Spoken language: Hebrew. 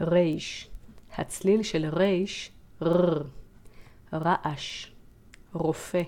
רייש, הצליל של רייש, ר. רעש. רופא.